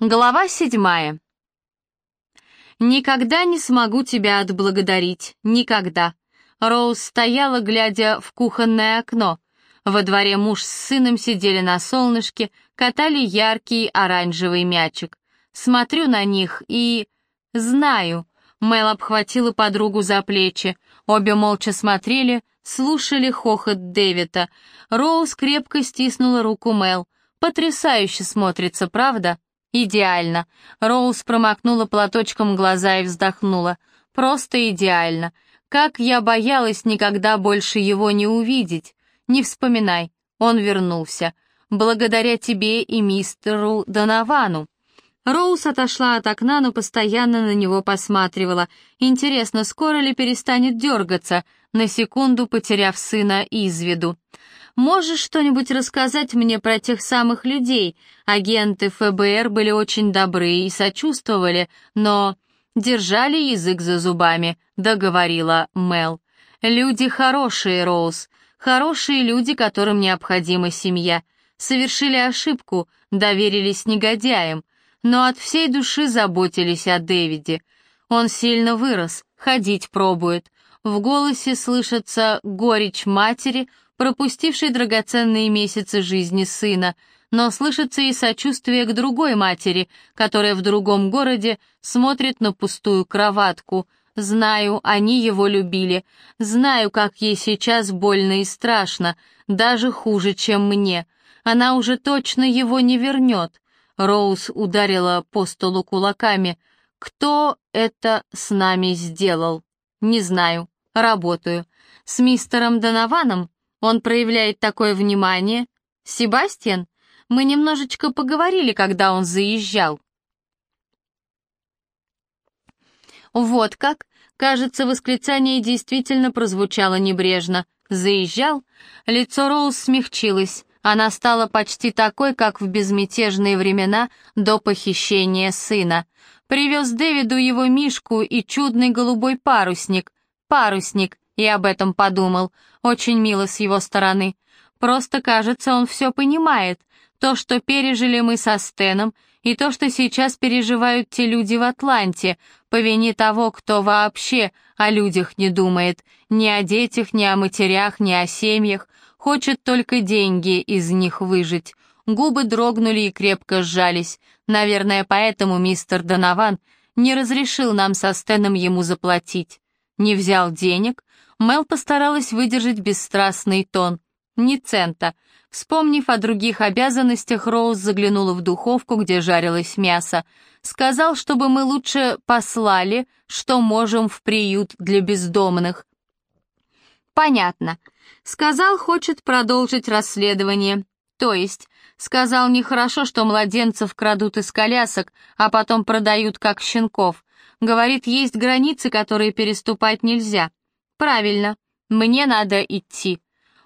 Глава седьмая. «Никогда не смогу тебя отблагодарить. Никогда». Роуз стояла, глядя в кухонное окно. Во дворе муж с сыном сидели на солнышке, катали яркий оранжевый мячик. Смотрю на них и... Знаю. Мэл обхватила подругу за плечи. Обе молча смотрели, слушали хохот Дэвида. Роуз крепко стиснула руку Мэл. «Потрясающе смотрится, правда?» «Идеально!» Роуз промокнула платочком глаза и вздохнула. «Просто идеально! Как я боялась никогда больше его не увидеть! Не вспоминай, он вернулся. Благодаря тебе и мистеру Доновану!» Роуз отошла от окна, но постоянно на него посматривала. Интересно, скоро ли перестанет дергаться, на секунду потеряв сына из виду. Можешь что-нибудь рассказать мне про тех самых людей? Агенты ФБР были очень добры и сочувствовали, но держали язык за зубами, договорила Мел. Люди хорошие, Роуз, хорошие люди, которым необходима семья. Совершили ошибку, доверились негодяям, но от всей души заботились о Дэвиде. Он сильно вырос, ходить пробует. В голосе слышится горечь матери, пропустившей драгоценные месяцы жизни сына, но слышится и сочувствие к другой матери, которая в другом городе смотрит на пустую кроватку. Знаю, они его любили. Знаю, как ей сейчас больно и страшно, даже хуже, чем мне. Она уже точно его не вернет. Роуз ударила по столу кулаками. «Кто это с нами сделал?» «Не знаю. Работаю. С мистером Донованом он проявляет такое внимание. Себастьян, мы немножечко поговорили, когда он заезжал. Вот как? Кажется, восклицание действительно прозвучало небрежно. Заезжал? Лицо Роуз смягчилось. Она стала почти такой, как в безмятежные времена до похищения сына. Привез Дэвиду его мишку и чудный голубой парусник. Парусник, и об этом подумал. Очень мило с его стороны. Просто, кажется, он все понимает. То, что пережили мы со Стеном, и то, что сейчас переживают те люди в Атланте, по вине того, кто вообще о людях не думает, ни о детях, ни о матерях, ни о семьях, хочет только деньги из них выжить. Губы дрогнули и крепко сжались. Наверное, поэтому мистер Донован не разрешил нам со Стеном ему заплатить. Не взял денег, Мел постаралась выдержать бесстрастный тон. Ни цента. Вспомнив о других обязанностях, Роуз заглянула в духовку, где жарилось мясо. Сказал, чтобы мы лучше послали, что можем в приют для бездомных. Понятно. Сказал, хочет продолжить расследование. То есть, сказал нехорошо, что младенцев крадут из колясок, а потом продают как щенков. Говорит, есть границы, которые переступать нельзя. «Правильно, мне надо идти».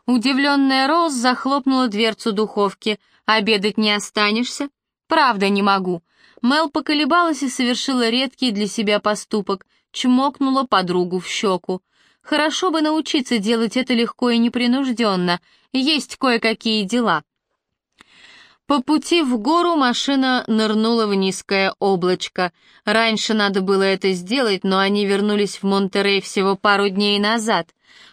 Удивленная Роуз захлопнула дверцу духовки. «Обедать не останешься?» «Правда не могу». Мел поколебалась и совершила редкий для себя поступок, чмокнула подругу в щеку. «Хорошо бы научиться делать это легко и непринужденно. Есть кое-какие дела». По пути в гору машина нырнула в низкое облачко. Раньше надо было это сделать, но они вернулись в Монтерей всего пару дней назад.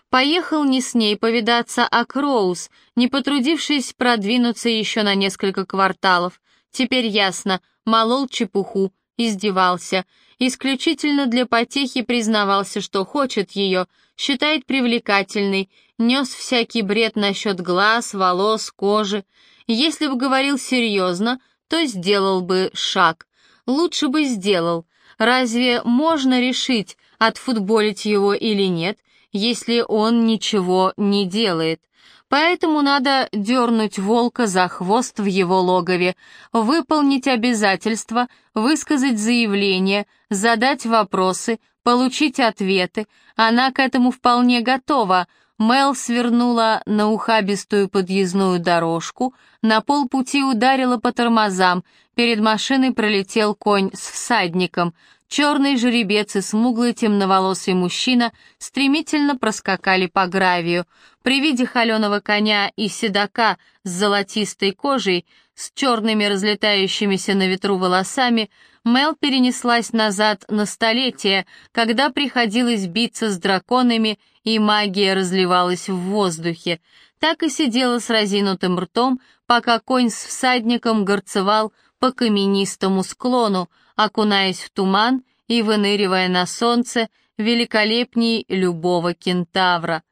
Поехал не с ней повидаться, а Кроуз, не потрудившись продвинуться еще на несколько кварталов. Теперь ясно, молол чепуху, издевался. Исключительно для потехи признавался, что хочет ее, считает привлекательной, нес всякий бред насчет глаз, волос, кожи. Если бы говорил серьезно, то сделал бы шаг. Лучше бы сделал. Разве можно решить, отфутболить его или нет, если он ничего не делает? Поэтому надо дернуть волка за хвост в его логове, выполнить обязательства, высказать заявление, задать вопросы, получить ответы. Она к этому вполне готова, Мел свернула на ухабистую подъездную дорожку, на полпути ударила по тормозам, перед машиной пролетел конь с всадником. Черный жеребец и смуглый темноволосый мужчина стремительно проскакали по гравию. При виде холеного коня и седока с золотистой кожей, с черными разлетающимися на ветру волосами, Мел перенеслась назад на столетие, когда приходилось биться с драконами и магия разливалась в воздухе. Так и сидела с разинутым ртом, пока конь с всадником горцевал по каменистому склону, окунаясь в туман и выныривая на солнце, великолепней любого кентавра.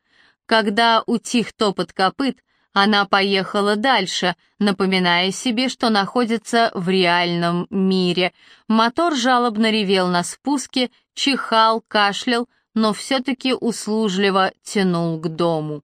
Когда утих топот копыт, она поехала дальше, напоминая себе, что находится в реальном мире. Мотор жалобно ревел на спуске, чихал, кашлял, но все-таки услужливо тянул к дому.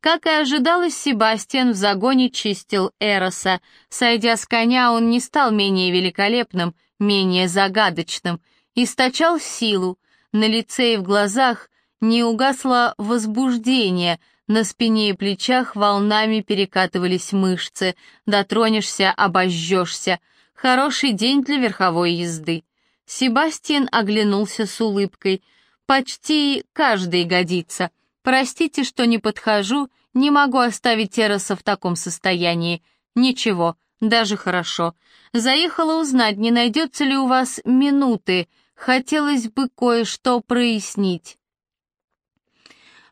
Как и ожидалось, Себастьян в загоне чистил Эроса. Сойдя с коня, он не стал менее великолепным, менее загадочным. Источал силу. На лице и в глазах не угасло возбуждение, на спине и плечах волнами перекатывались мышцы. Дотронешься — обожжешься. Хороший день для верховой езды. Себастьян оглянулся с улыбкой. «Почти каждый годится. Простите, что не подхожу, не могу оставить Тереса в таком состоянии. Ничего, даже хорошо. Заехала узнать, не найдется ли у вас минуты. Хотелось бы кое-что прояснить.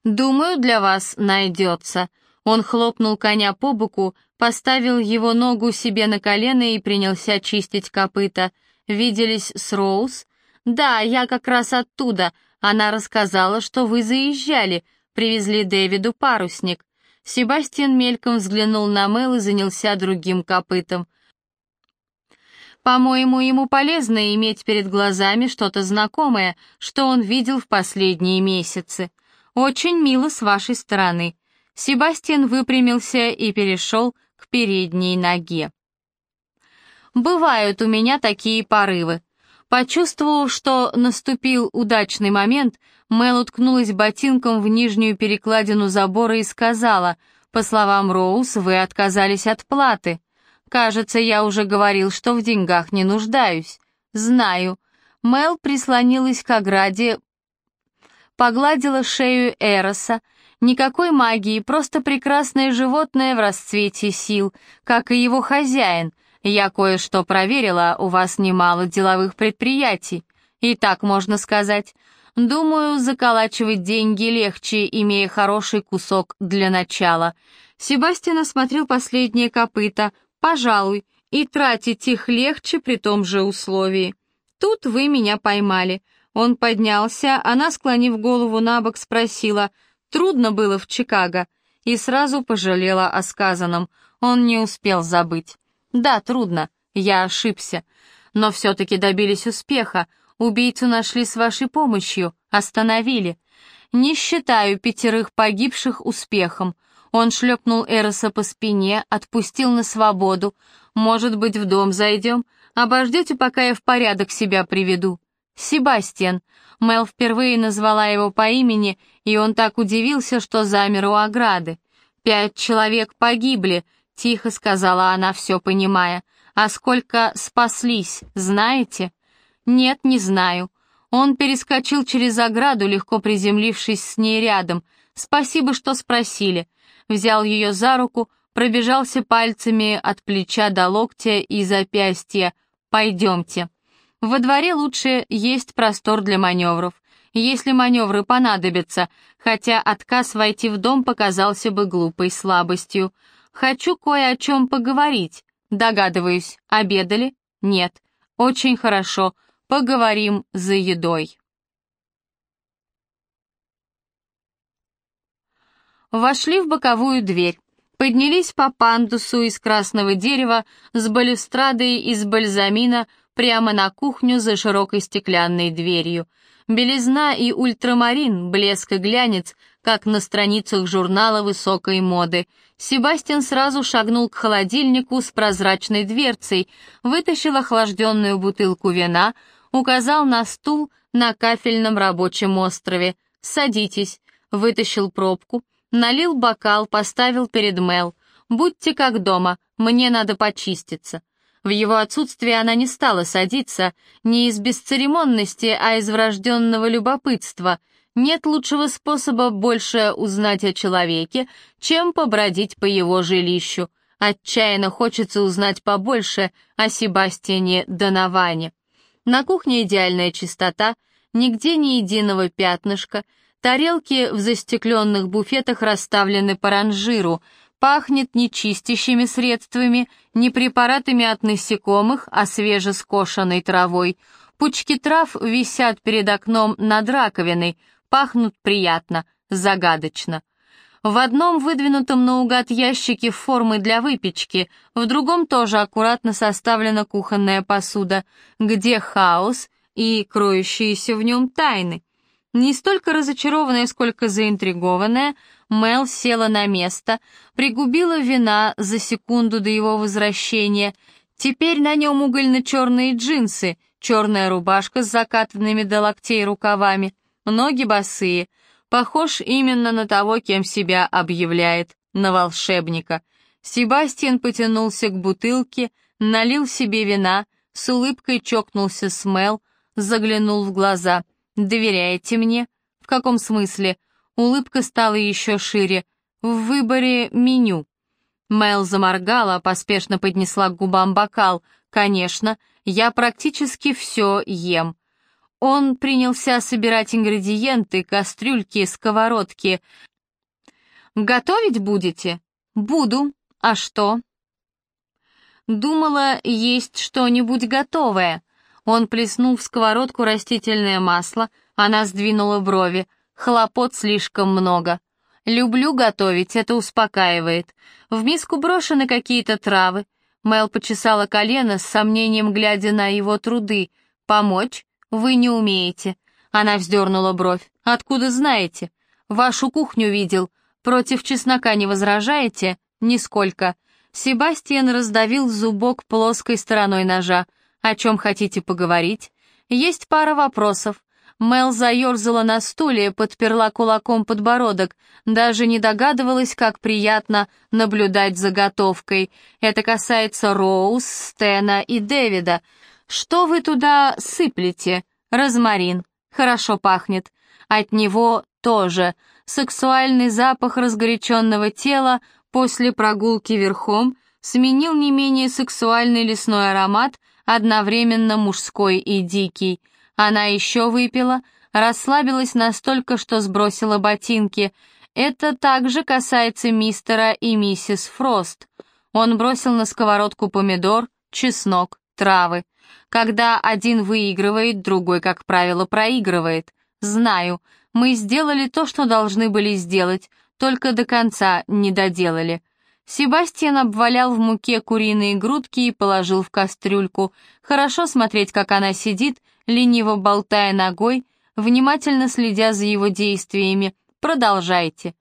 «Думаю, для вас найдется». Он хлопнул коня по боку, поставил его ногу себе на колено и принялся чистить копыта. «Виделись с Роуз?» «Да, я как раз оттуда. Она рассказала, что вы заезжали. Привезли Дэвиду парусник. Себастьян мельком взглянул на Мэл и занялся другим копытом. По-моему, ему полезно иметь перед глазами что-то знакомое, что он видел в последние месяцы. Очень мило с вашей стороны. Себастьян выпрямился и перешел к передней ноге. Бывают у меня такие порывы. Почувствовав, что наступил удачный момент, Мел уткнулась ботинком в нижнюю перекладину забора и сказала, «По словам Роуз, вы отказались от платы. Кажется, я уже говорил, что в деньгах не нуждаюсь. Знаю». Мел прислонилась к ограде, погладила шею Эроса. Никакой магии, просто прекрасное животное в расцвете сил, как и его хозяин — я кое-что проверила, у вас немало деловых предприятий. И так можно сказать. Думаю, заколачивать деньги легче, имея хороший кусок для начала. Себастьян осмотрел последние копыта. Пожалуй, и тратить их легче при том же условии. Тут вы меня поймали. Он поднялся, она, склонив голову на бок, спросила, трудно было в Чикаго, и сразу пожалела о сказанном. Он не успел забыть. Да, трудно, я ошибся. Но все-таки добились успеха. Убийцу нашли с вашей помощью, остановили. Не считаю пятерых погибших успехом. Он шлепнул Эроса по спине, отпустил на свободу. Может быть, в дом зайдем? Обождете, пока я в порядок себя приведу. Себастьян. Мел впервые назвала его по имени, и он так удивился, что замер у ограды. Пять человек погибли — Тихо сказала она, все понимая. «А сколько спаслись, знаете?» «Нет, не знаю». Он перескочил через ограду, легко приземлившись с ней рядом. «Спасибо, что спросили». Взял ее за руку, пробежался пальцами от плеча до локтя и запястья. «Пойдемте». Во дворе лучше есть простор для маневров. Если маневры понадобятся, хотя отказ войти в дом показался бы глупой слабостью. Хочу кое о чем поговорить. Догадываюсь, обедали? Нет. Очень хорошо. Поговорим за едой. Вошли в боковую дверь. Поднялись по пандусу из красного дерева с балюстрадой из бальзамина прямо на кухню за широкой стеклянной дверью. Белизна и ультрамарин, блеск и глянец, как на страницах журнала высокой моды. Себастьян сразу шагнул к холодильнику с прозрачной дверцей, вытащил охлажденную бутылку вина, указал на стул на кафельном рабочем острове. «Садитесь», вытащил пробку, налил бокал, поставил перед Мел. «Будьте как дома, мне надо почиститься». В его отсутствие она не стала садиться, не из бесцеремонности, а из врожденного любопытства. Нет лучшего способа больше узнать о человеке, чем побродить по его жилищу. Отчаянно хочется узнать побольше о Себастьяне Доноване. На кухне идеальная чистота, нигде ни единого пятнышка, тарелки в застекленных буфетах расставлены по ранжиру, пахнет не чистящими средствами, не препаратами от насекомых, а свежескошенной травой. Пучки трав висят перед окном над раковиной, пахнут приятно, загадочно. В одном выдвинутом наугад ящике формы для выпечки, в другом тоже аккуратно составлена кухонная посуда, где хаос и кроющиеся в нем тайны. Не столько разочарованная, сколько заинтригованная, Мел села на место, пригубила вина за секунду до его возвращения. Теперь на нем угольно-черные джинсы, черная рубашка с закатанными до локтей рукавами, ноги босые. Похож именно на того, кем себя объявляет, на волшебника. Себастьян потянулся к бутылке, налил себе вина, с улыбкой чокнулся с Мел, заглянул в глаза. «Доверяете мне?» «В каком смысле?» Улыбка стала еще шире. «В выборе меню». Мел заморгала, поспешно поднесла к губам бокал. «Конечно, я практически все ем». Он принялся собирать ингредиенты, кастрюльки, сковородки. «Готовить будете?» «Буду. А что?» Думала, есть что-нибудь готовое. Он плеснул в сковородку растительное масло, она сдвинула брови. Хлопот слишком много. Люблю готовить, это успокаивает. В миску брошены какие-то травы. Мел почесала колено с сомнением, глядя на его труды. «Помочь? Вы не умеете». Она вздернула бровь. «Откуда знаете? Вашу кухню видел. Против чеснока не возражаете?» «Нисколько». Себастьян раздавил зубок плоской стороной ножа. «О чем хотите поговорить?» «Есть пара вопросов. Мел заерзала на стуле, подперла кулаком подбородок, даже не догадывалась, как приятно наблюдать за готовкой. Это касается Роуз, Стена и Дэвида. Что вы туда сыплете? Розмарин. Хорошо пахнет. От него тоже. Сексуальный запах разгоряченного тела после прогулки верхом сменил не менее сексуальный лесной аромат, одновременно мужской и дикий — она еще выпила, расслабилась настолько, что сбросила ботинки. Это также касается мистера и миссис Фрост. Он бросил на сковородку помидор, чеснок, травы. Когда один выигрывает, другой, как правило, проигрывает. Знаю, мы сделали то, что должны были сделать, только до конца не доделали. Себастьян обвалял в муке куриные грудки и положил в кастрюльку. Хорошо смотреть, как она сидит, лениво болтая ногой, внимательно следя за его действиями. Продолжайте.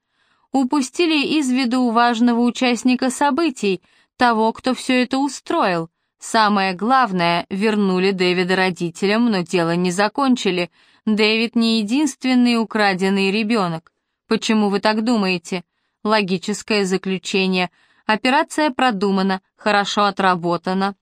Упустили из виду важного участника событий, того, кто все это устроил. Самое главное, вернули Дэвида родителям, но дело не закончили. Дэвид не единственный украденный ребенок. Почему вы так думаете? Логическое заключение. Операция продумана, хорошо отработана,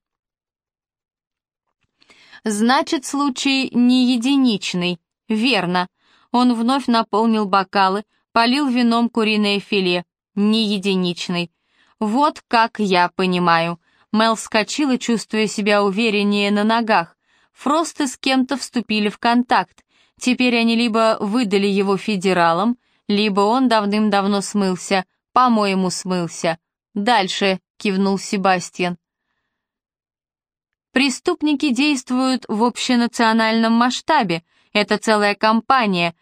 Значит, случай не единичный. Верно. Он вновь наполнил бокалы, полил вином куриное филе. Не единичный. Вот как я понимаю. Мел вскочила, чувствуя себя увереннее на ногах. Фросты с кем-то вступили в контакт. Теперь они либо выдали его федералам, либо он давным-давно смылся, по-моему, смылся. «Дальше», — кивнул Себастьян. Преступники действуют в общенациональном масштабе. Это целая компания.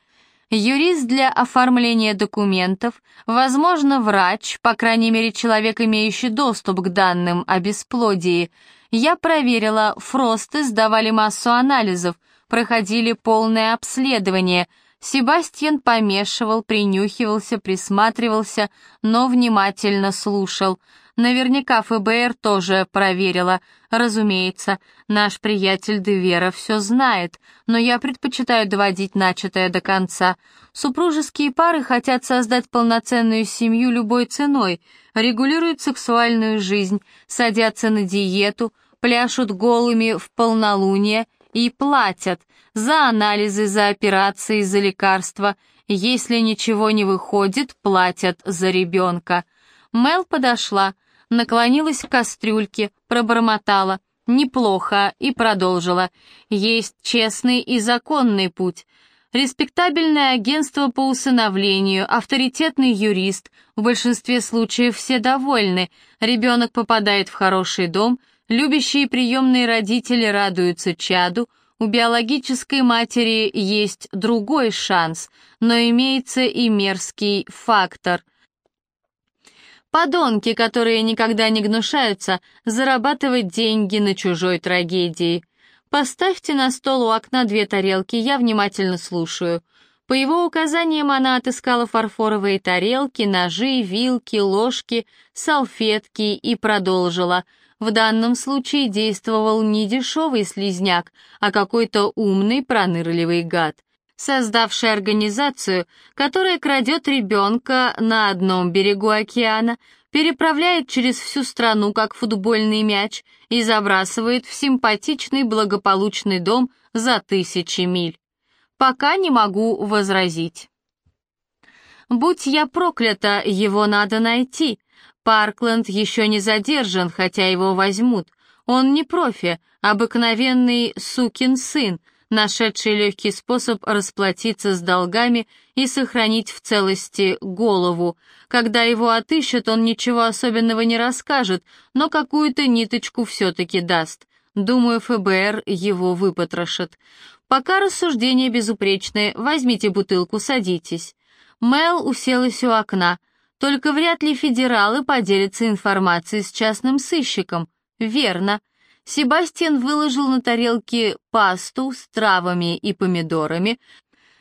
Юрист для оформления документов, возможно, врач, по крайней мере, человек, имеющий доступ к данным о бесплодии. Я проверила, Фросты сдавали массу анализов, проходили полное обследование. Себастьян помешивал, принюхивался, присматривался, но внимательно слушал — Наверняка ФБР тоже проверила. Разумеется, наш приятель Девера все знает, но я предпочитаю доводить начатое до конца. Супружеские пары хотят создать полноценную семью любой ценой, регулируют сексуальную жизнь, садятся на диету, пляшут голыми в полнолуние и платят за анализы, за операции, за лекарства. Если ничего не выходит, платят за ребенка. Мел подошла, наклонилась к кастрюльке, пробормотала. «неплохо» и продолжила. «есть честный и законный путь». Респектабельное агентство по усыновлению, авторитетный юрист, в большинстве случаев все довольны, ребенок попадает в хороший дом, любящие приемные родители радуются чаду, у биологической матери есть другой шанс, но имеется и мерзкий фактор. Подонки, которые никогда не гнушаются зарабатывать деньги на чужой трагедии – «Поставьте на стол у окна две тарелки, я внимательно слушаю». По его указаниям она отыскала фарфоровые тарелки, ножи, вилки, ложки, салфетки и продолжила. В данном случае действовал не дешевый слизняк, а какой-то умный, пронырливый гад, создавший организацию, которая крадет ребенка на одном берегу океана, переправляет через всю страну, как футбольный мяч, и забрасывает в симпатичный благополучный дом за тысячи миль. Пока не могу возразить. Будь я проклята, его надо найти. Паркленд еще не задержан, хотя его возьмут. Он не профи, обыкновенный сукин сын, нашедший легкий способ расплатиться с долгами и сохранить в целости голову. Когда его отыщут, он ничего особенного не расскажет, но какую-то ниточку все-таки даст. Думаю, ФБР его выпотрошит. Пока рассуждения безупречные, возьмите бутылку, садитесь. Мел уселась у окна. Только вряд ли федералы поделятся информацией с частным сыщиком. Верно. Себастьян выложил на тарелке пасту с травами и помидорами,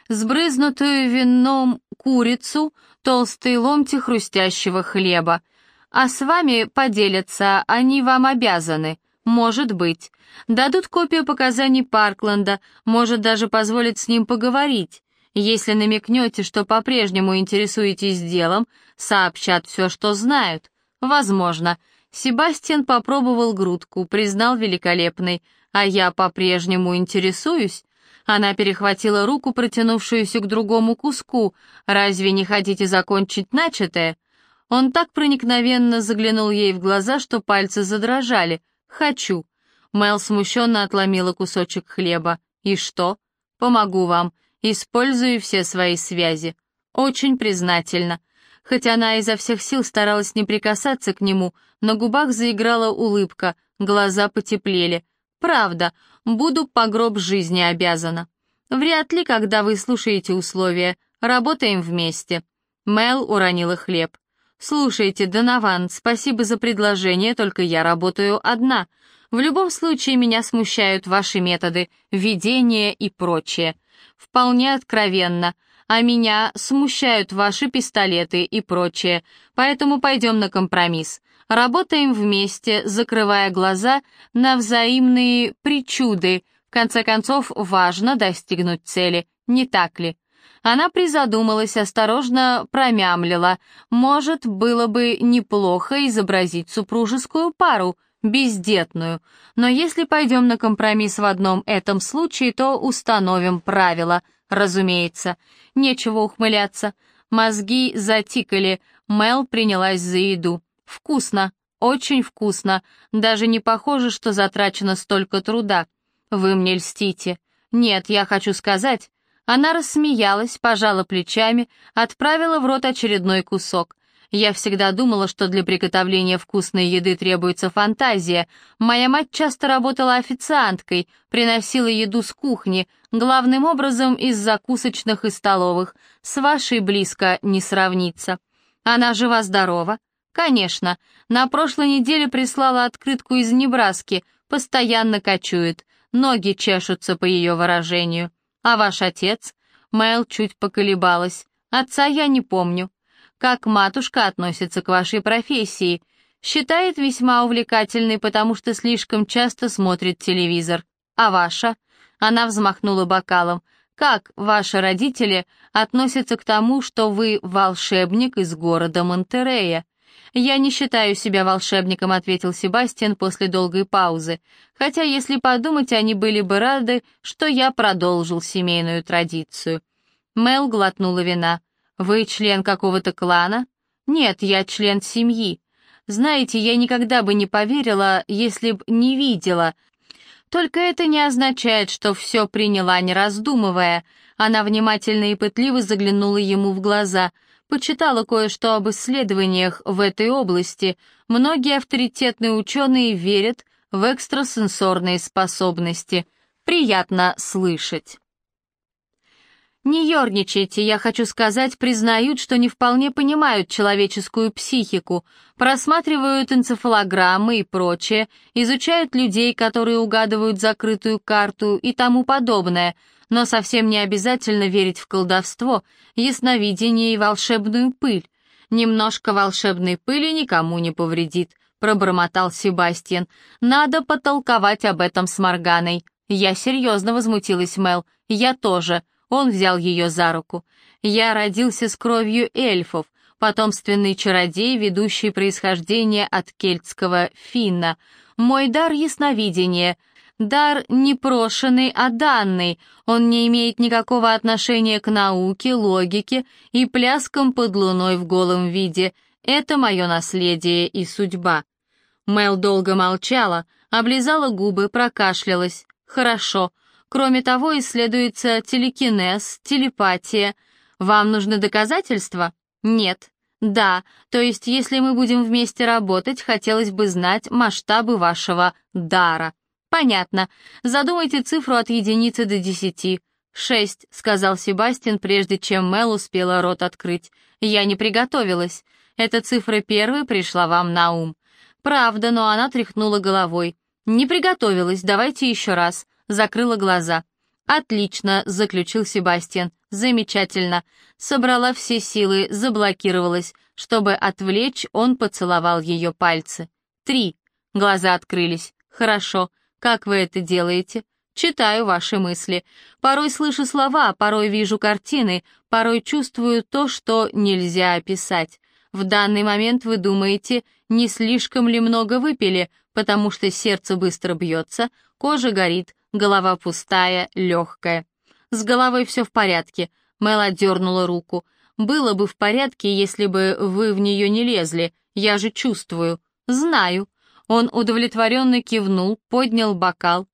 сбрызнутую вином курицу, толстые ломти хрустящего хлеба. А с вами поделятся, они вам обязаны. Может быть. Дадут копию показаний Паркленда, может даже позволить с ним поговорить. Если намекнете, что по-прежнему интересуетесь делом, сообщат все, что знают. Возможно. Себастьян попробовал грудку, признал великолепной. А я по-прежнему интересуюсь. Она перехватила руку, протянувшуюся к другому куску. «Разве не хотите закончить начатое?» Он так проникновенно заглянул ей в глаза, что пальцы задрожали. «Хочу». Мел смущенно отломила кусочек хлеба. «И что?» «Помогу вам. Использую все свои связи. Очень признательна». Хоть она изо всех сил старалась не прикасаться к нему, на губах заиграла улыбка, глаза потеплели. «Правда, буду по гроб жизни обязана. Вряд ли, когда вы слушаете условия. Работаем вместе». Мел уронила хлеб. «Слушайте, Донован, спасибо за предложение, только я работаю одна. В любом случае меня смущают ваши методы, ведение и прочее. Вполне откровенно а меня смущают ваши пистолеты и прочее, поэтому пойдем на компромисс. Работаем вместе, закрывая глаза на взаимные причуды. В конце концов, важно достигнуть цели, не так ли? Она призадумалась, осторожно промямлила. Может, было бы неплохо изобразить супружескую пару, бездетную. Но если пойдем на компромисс в одном этом случае, то установим правила. Разумеется, нечего ухмыляться. Мозги затикали, Мел принялась за еду. Вкусно, очень вкусно. Даже не похоже, что затрачено столько труда. Вы мне льстите. Нет, я хочу сказать... Она рассмеялась, пожала плечами, отправила в рот очередной кусок. Я всегда думала, что для приготовления вкусной еды требуется фантазия. Моя мать часто работала официанткой, приносила еду с кухни, главным образом из закусочных и столовых. С вашей близко не сравнится. Она жива-здорова? Конечно. На прошлой неделе прислала открытку из Небраски, постоянно кочует. Ноги чешутся по ее выражению. А ваш отец? Мэл чуть поколебалась. Отца я не помню. Как матушка относится к вашей профессии? Считает весьма увлекательной, потому что слишком часто смотрит телевизор. А ваша? Она взмахнула бокалом. Как ваши родители относятся к тому, что вы волшебник из города Монтерея? «Я не считаю себя волшебником», — ответил Себастьян после долгой паузы. «Хотя, если подумать, они были бы рады, что я продолжил семейную традицию». Мел глотнула вина. «Вы член какого-то клана?» «Нет, я член семьи. Знаете, я никогда бы не поверила, если б не видела. Только это не означает, что все приняла, не раздумывая». Она внимательно и пытливо заглянула ему в глаза — Почитала кое-что об исследованиях в этой области. Многие авторитетные ученые верят в экстрасенсорные способности. Приятно слышать. Не ерничайте, я хочу сказать, признают, что не вполне понимают человеческую психику, просматривают энцефалограммы и прочее, изучают людей, которые угадывают закрытую карту и тому подобное, но совсем не обязательно верить в колдовство, ясновидение и волшебную пыль. Немножко волшебной пыли никому не повредит, пробормотал Себастьян. Надо потолковать об этом с Морганой. Я серьезно возмутилась Мел. Я тоже. Он взял ее за руку. Я родился с кровью эльфов, потомственный чародей, ведущий происхождение от кельтского финна. Мой дар ясновидение — Дар не прошенный, а данный, он не имеет никакого отношения к науке, логике и пляскам под луной в голом виде. Это мое наследие и судьба. Мел долго молчала, облизала губы, прокашлялась. Хорошо. Кроме того, исследуется телекинез, телепатия. Вам нужны доказательства? Нет. Да, то есть если мы будем вместе работать, хотелось бы знать масштабы вашего дара. «Понятно. Задумайте цифру от единицы до десяти». «Шесть», — сказал Себастьян, прежде чем Мел успела рот открыть. «Я не приготовилась. Эта цифра первой пришла вам на ум». «Правда, но она тряхнула головой». «Не приготовилась, давайте еще раз». Закрыла глаза. «Отлично», — заключил Себастьян. «Замечательно». Собрала все силы, заблокировалась. Чтобы отвлечь, он поцеловал ее пальцы. «Три». Глаза открылись. «Хорошо». Как вы это делаете? Читаю ваши мысли. Порой слышу слова, порой вижу картины, порой чувствую то, что нельзя описать. В данный момент вы думаете, не слишком ли много выпили, потому что сердце быстро бьется, кожа горит, голова пустая, легкая. С головой все в порядке. Мэл отдернула руку. Было бы в порядке, если бы вы в нее не лезли. Я же чувствую. Знаю. Он удовлетворенно кивнул, поднял бокал.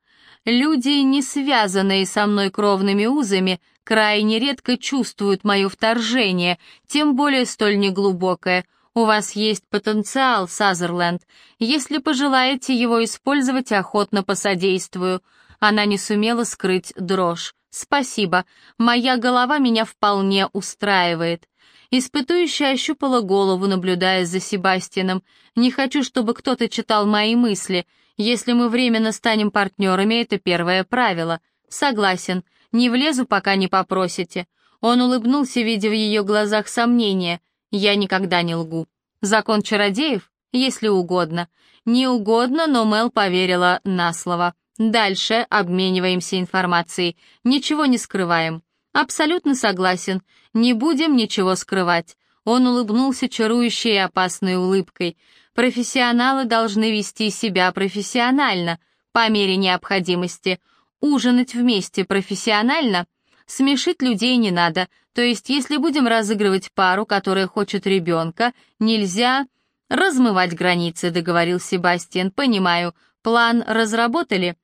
«Люди, не связанные со мной кровными узами, крайне редко чувствуют мое вторжение, тем более столь неглубокое. У вас есть потенциал, Сазерленд. Если пожелаете его использовать, охотно посодействую». Она не сумела скрыть дрожь. «Спасибо. Моя голова меня вполне устраивает». Испытующая ощупала голову, наблюдая за Себастьяном. «Не хочу, чтобы кто-то читал мои мысли. Если мы временно станем партнерами, это первое правило. Согласен. Не влезу, пока не попросите». Он улыбнулся, видя в ее глазах сомнения. «Я никогда не лгу. Закон чародеев? Если угодно». Не угодно, но Мел поверила на слово. «Дальше обмениваемся информацией. Ничего не скрываем». «Абсолютно согласен. Не будем ничего скрывать». Он улыбнулся чарующей и опасной улыбкой. «Профессионалы должны вести себя профессионально, по мере необходимости. Ужинать вместе профессионально? Смешить людей не надо. То есть, если будем разыгрывать пару, которая хочет ребенка, нельзя...» «Размывать границы», — договорил Себастьян. «Понимаю. План разработали?»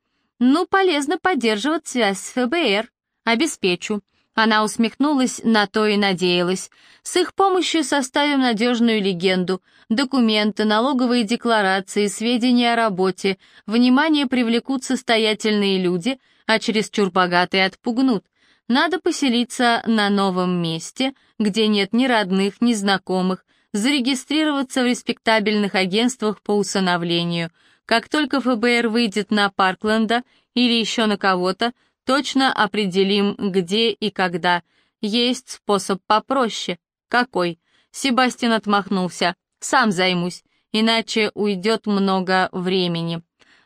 «Ну, полезно поддерживать связь с ФБР. Обеспечу. Она усмехнулась, на то и надеялась. С их помощью составим надежную легенду. Документы, налоговые декларации, сведения о работе. Внимание привлекут состоятельные люди, а чересчур богатые отпугнут. Надо поселиться на новом месте, где нет ни родных, ни знакомых, зарегистрироваться в респектабельных агентствах по усыновлению. Как только ФБР выйдет на Паркленда или еще на кого-то, Точно определим, где и когда. Есть способ попроще. Какой? Себастьян отмахнулся. Сам займусь, иначе уйдет много времени.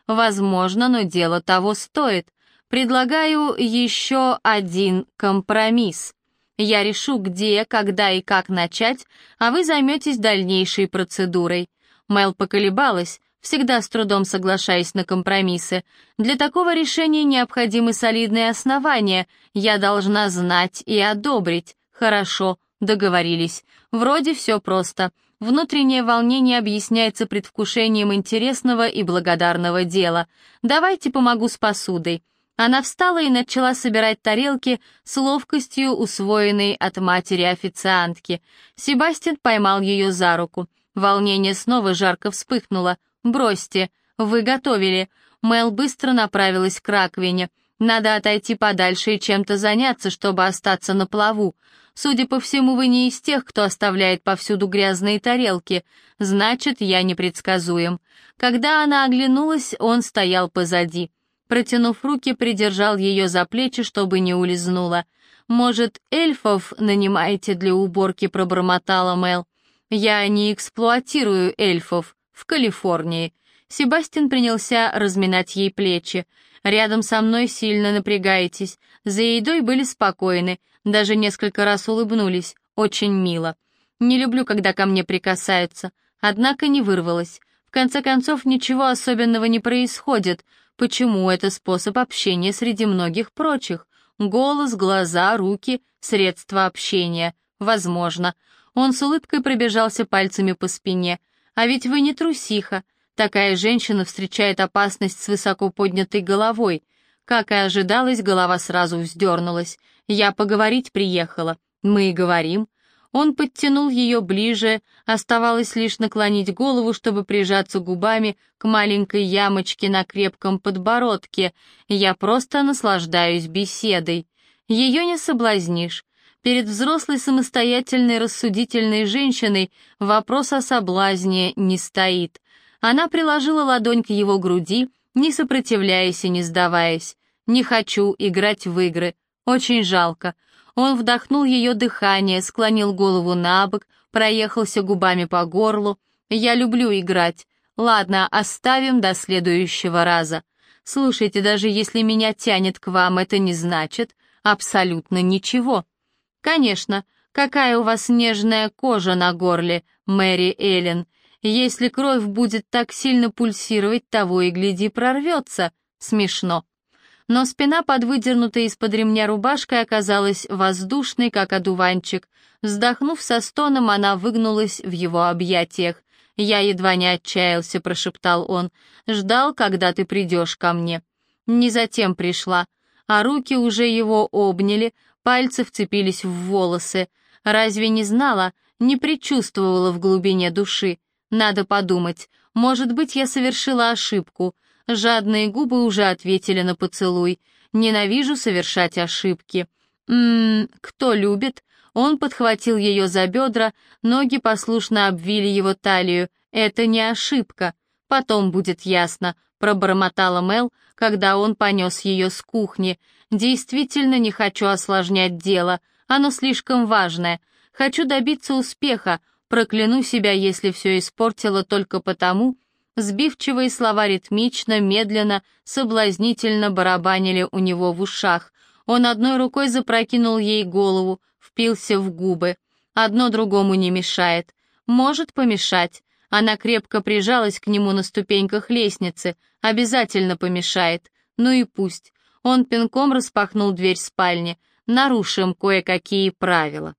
Возможно, но дело того стоит. Предлагаю еще один компромисс. Я решу, где, когда и как начать, а вы займетесь дальнейшей процедурой». Мел поколебалась, всегда с трудом соглашаясь на компромиссы. Для такого решения необходимы солидные основания. Я должна знать и одобрить. Хорошо, договорились. Вроде все просто. Внутреннее волнение объясняется предвкушением интересного и благодарного дела. Давайте помогу с посудой. Она встала и начала собирать тарелки с ловкостью, усвоенной от матери-официантки. Себастьян поймал ее за руку. Волнение снова жарко вспыхнуло. «Бросьте, вы готовили». Мел быстро направилась к раковине. «Надо отойти подальше и чем-то заняться, чтобы остаться на плаву. Судя по всему, вы не из тех, кто оставляет повсюду грязные тарелки. Значит, я непредсказуем». Когда она оглянулась, он стоял позади. Протянув руки, придержал ее за плечи, чтобы не улизнула. «Может, эльфов нанимаете для уборки?» — пробормотала Мел. «Я не эксплуатирую эльфов в Калифорнии». Себастьян принялся разминать ей плечи. «Рядом со мной сильно напрягаетесь. За едой были спокойны, даже несколько раз улыбнулись. Очень мило. Не люблю, когда ко мне прикасаются. Однако не вырвалась. В конце концов, ничего особенного не происходит. Почему это способ общения среди многих прочих? Голос, глаза, руки, средства общения. Возможно. Он с улыбкой пробежался пальцами по спине. «А ведь вы не трусиха. Такая женщина встречает опасность с высоко поднятой головой. Как и ожидалось, голова сразу вздернулась. Я поговорить приехала. Мы и говорим. Он подтянул ее ближе, оставалось лишь наклонить голову, чтобы прижаться губами к маленькой ямочке на крепком подбородке. Я просто наслаждаюсь беседой. Ее не соблазнишь. Перед взрослой самостоятельной рассудительной женщиной вопрос о соблазне не стоит. Она приложила ладонь к его груди, не сопротивляясь и не сдаваясь. «Не хочу играть в игры. Очень жалко. Он вдохнул ее дыхание, склонил голову на бок, проехался губами по горлу. «Я люблю играть. Ладно, оставим до следующего раза. Слушайте, даже если меня тянет к вам, это не значит абсолютно ничего. Конечно, какая у вас нежная кожа на горле, Мэри Эллен. Если кровь будет так сильно пульсировать, того и гляди прорвется. Смешно но спина под из-под ремня рубашкой оказалась воздушной, как одуванчик. Вздохнув со стоном, она выгнулась в его объятиях. «Я едва не отчаялся», — прошептал он. «Ждал, когда ты придешь ко мне». Не затем пришла, а руки уже его обняли, пальцы вцепились в волосы. Разве не знала, не предчувствовала в глубине души? Надо подумать, может быть, я совершила ошибку — Жадные губы уже ответили на поцелуй. Ненавижу совершать ошибки. Ммм, кто любит? Он подхватил ее за бедра, ноги послушно обвили его талию. Это не ошибка. Потом будет ясно, пробормотала Мел, когда он понес ее с кухни. Действительно не хочу осложнять дело. Оно слишком важное. Хочу добиться успеха. Прокляну себя, если все испортила только потому, Сбивчивые слова ритмично, медленно, соблазнительно барабанили у него в ушах. Он одной рукой запрокинул ей голову, впился в губы. Одно другому не мешает. Может помешать. Она крепко прижалась к нему на ступеньках лестницы. Обязательно помешает. Ну и пусть. Он пинком распахнул дверь спальни. Нарушим кое-какие правила.